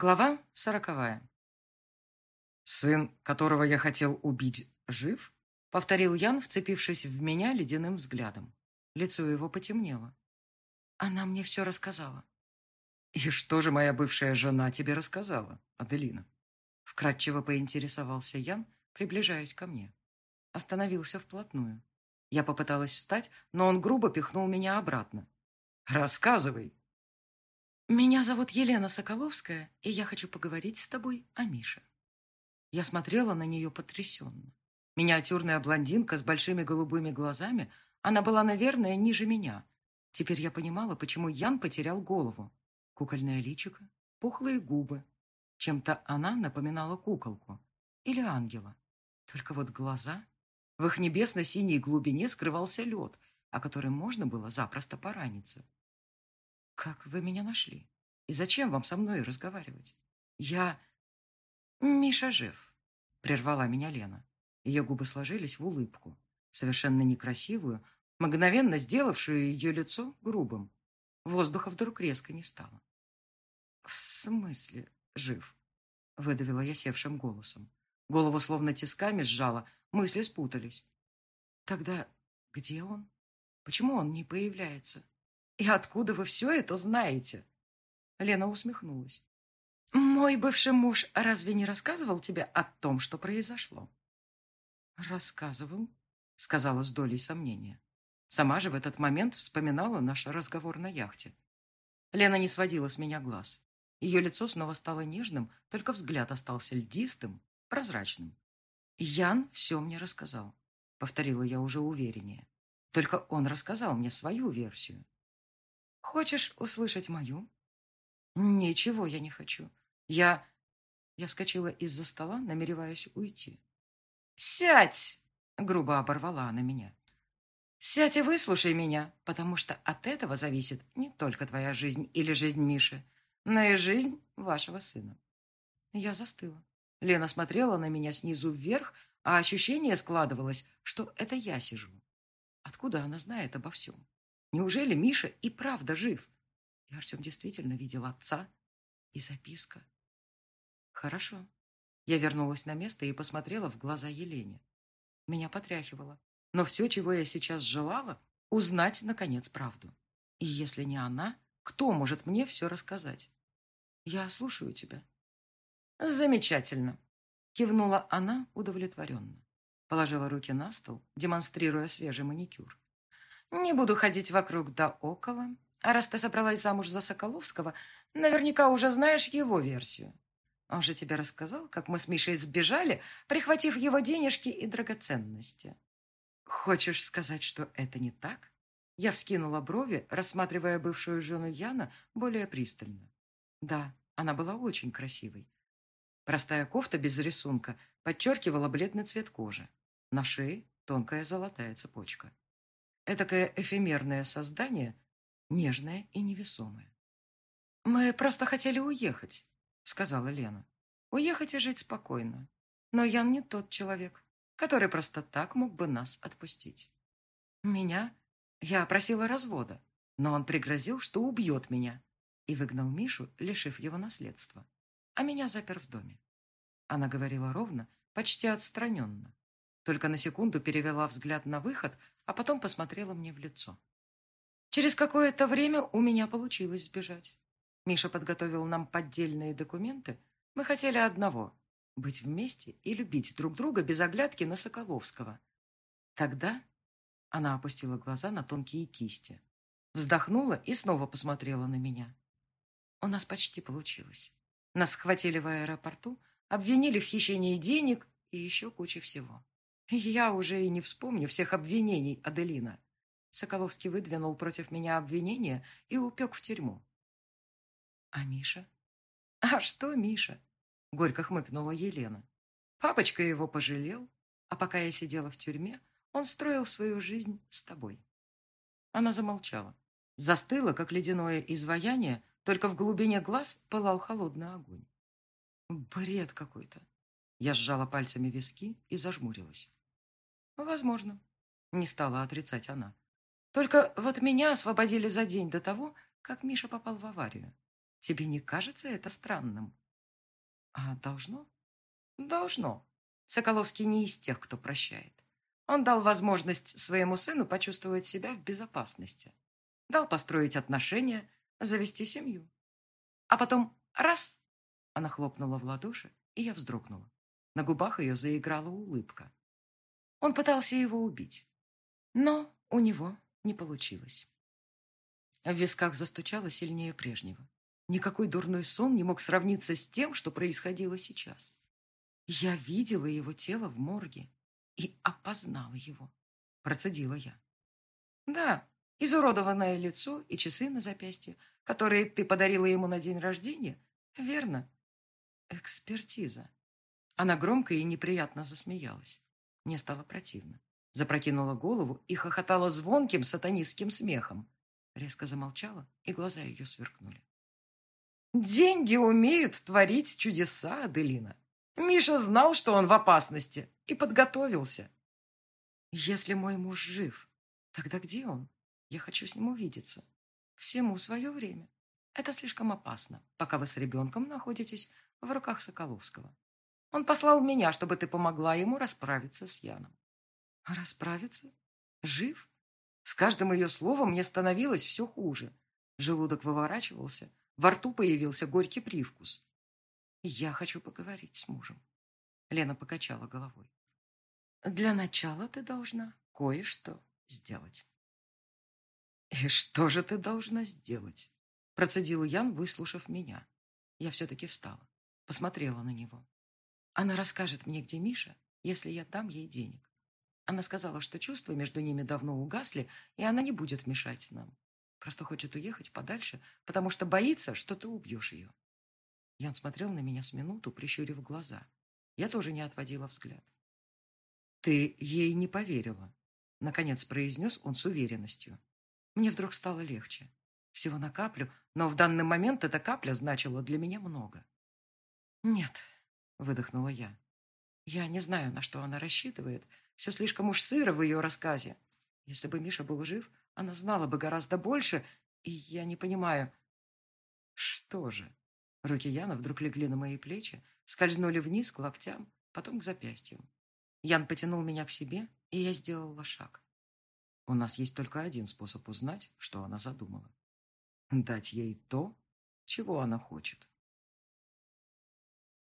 Глава сороковая. «Сын, которого я хотел убить, жив?» — повторил Ян, вцепившись в меня ледяным взглядом. Лицо его потемнело. Она мне все рассказала. «И что же моя бывшая жена тебе рассказала, Аделина?» Вкратчиво поинтересовался Ян, приближаясь ко мне. Остановился вплотную. Я попыталась встать, но он грубо пихнул меня обратно. «Рассказывай!» «Меня зовут Елена Соколовская, и я хочу поговорить с тобой о Мише». Я смотрела на нее потрясенно. Миниатюрная блондинка с большими голубыми глазами, она была, наверное, ниже меня. Теперь я понимала, почему Ян потерял голову. Кукольное личико, пухлые губы. Чем-то она напоминала куколку или ангела. Только вот глаза... В их небесно-синей глубине скрывался лед, о котором можно было запросто пораниться. «Как вы меня нашли? И зачем вам со мной разговаривать? Я...» «Миша жив», — прервала меня Лена. Ее губы сложились в улыбку, совершенно некрасивую, мгновенно сделавшую ее лицо грубым. Воздуха вдруг резко не стало. «В смысле жив?» — выдавила я севшим голосом. Голову словно тисками сжала, мысли спутались. «Тогда где он? Почему он не появляется?» «И откуда вы все это знаете?» Лена усмехнулась. «Мой бывший муж разве не рассказывал тебе о том, что произошло?» «Рассказывал», — сказала с долей сомнения. Сама же в этот момент вспоминала наш разговор на яхте. Лена не сводила с меня глаз. Ее лицо снова стало нежным, только взгляд остался льдистым, прозрачным. «Ян все мне рассказал», — повторила я уже увереннее. «Только он рассказал мне свою версию. Хочешь услышать мою? Ничего я не хочу. Я... Я вскочила из-за стола, намереваясь уйти. «Сядь!» — грубо оборвала она меня. «Сядь и выслушай меня, потому что от этого зависит не только твоя жизнь или жизнь Миши, но и жизнь вашего сына». Я застыла. Лена смотрела на меня снизу вверх, а ощущение складывалось, что это я сижу. Откуда она знает обо всем? Неужели Миша и правда жив? И Артем действительно видел отца и записка. Хорошо. Я вернулась на место и посмотрела в глаза Елене. Меня потряхивало. Но все, чего я сейчас желала, узнать, наконец, правду. И если не она, кто может мне все рассказать? Я слушаю тебя. Замечательно. Кивнула она удовлетворенно. Положила руки на стол, демонстрируя свежий маникюр. Не буду ходить вокруг да около. А раз ты собралась замуж за Соколовского, наверняка уже знаешь его версию. Он же тебе рассказал, как мы с Мишей сбежали, прихватив его денежки и драгоценности. Хочешь сказать, что это не так? Я вскинула брови, рассматривая бывшую жену Яна более пристально. Да, она была очень красивой. Простая кофта без рисунка подчеркивала бледный цвет кожи. На шее тонкая золотая цепочка. Этакое эфемерное создание, нежное и невесомое. «Мы просто хотели уехать», — сказала Лена. «Уехать и жить спокойно. Но Ян не тот человек, который просто так мог бы нас отпустить. Меня? Я просила развода, но он пригрозил, что убьет меня, и выгнал Мишу, лишив его наследства, а меня запер в доме. Она говорила ровно, почти отстраненно. Только на секунду перевела взгляд на выход, а потом посмотрела мне в лицо. Через какое-то время у меня получилось сбежать. Миша подготовил нам поддельные документы. Мы хотели одного — быть вместе и любить друг друга без оглядки на Соколовского. Тогда она опустила глаза на тонкие кисти, вздохнула и снова посмотрела на меня. У нас почти получилось. Нас схватили в аэропорту, обвинили в хищении денег и еще куча всего. Я уже и не вспомню всех обвинений Аделина. Соколовский выдвинул против меня обвинения и упек в тюрьму. А Миша? А что Миша? Горько хмыкнула Елена. Папочка его пожалел, а пока я сидела в тюрьме, он строил свою жизнь с тобой. Она замолчала. Застыла, как ледяное изваяние, только в глубине глаз пылал холодный огонь. Бред какой-то. Я сжала пальцами виски и зажмурилась. Возможно. Не стала отрицать она. Только вот меня освободили за день до того, как Миша попал в аварию. Тебе не кажется это странным? А должно? Должно. Соколовский не из тех, кто прощает. Он дал возможность своему сыну почувствовать себя в безопасности. Дал построить отношения, завести семью. А потом раз! Она хлопнула в ладоши, и я вздрогнула. На губах ее заиграла улыбка. Он пытался его убить. Но у него не получилось. В висках застучало сильнее прежнего. Никакой дурной сон не мог сравниться с тем, что происходило сейчас. Я видела его тело в морге и опознала его. Процедила я. Да, изуродованное лицо и часы на запястье, которые ты подарила ему на день рождения, верно? Экспертиза. Она громко и неприятно засмеялась. Мне стало противно. Запрокинула голову и хохотала звонким сатанистским смехом. Резко замолчала, и глаза ее сверкнули. «Деньги умеют творить чудеса, Аделина. Миша знал, что он в опасности, и подготовился. Если мой муж жив, тогда где он? Я хочу с ним увидеться. Всему свое время. Это слишком опасно, пока вы с ребенком находитесь в руках Соколовского. Он послал меня, чтобы ты помогла ему расправиться с Яном. Расправиться? Жив? С каждым ее словом мне становилось все хуже. Желудок выворачивался, во рту появился горький привкус. Я хочу поговорить с мужем. Лена покачала головой. Для начала ты должна кое-что сделать. И что же ты должна сделать? Процедил Ян, выслушав меня. Я все-таки встала, посмотрела на него. Она расскажет мне, где Миша, если я дам ей денег. Она сказала, что чувства между ними давно угасли, и она не будет мешать нам. Просто хочет уехать подальше, потому что боится, что ты убьешь ее. Ян смотрел на меня с минуту, прищурив глаза. Я тоже не отводила взгляд. «Ты ей не поверила», — наконец произнес он с уверенностью. Мне вдруг стало легче. Всего на каплю, но в данный момент эта капля значила для меня много. «Нет», — выдохнула я. «Я не знаю, на что она рассчитывает. Все слишком уж сыро в ее рассказе. Если бы Миша был жив, она знала бы гораздо больше, и я не понимаю...» «Что же?» Руки Яна вдруг легли на мои плечи, скользнули вниз к локтям, потом к запястьям. Ян потянул меня к себе, и я сделала шаг. У нас есть только один способ узнать, что она задумала. Дать ей то, чего она хочет.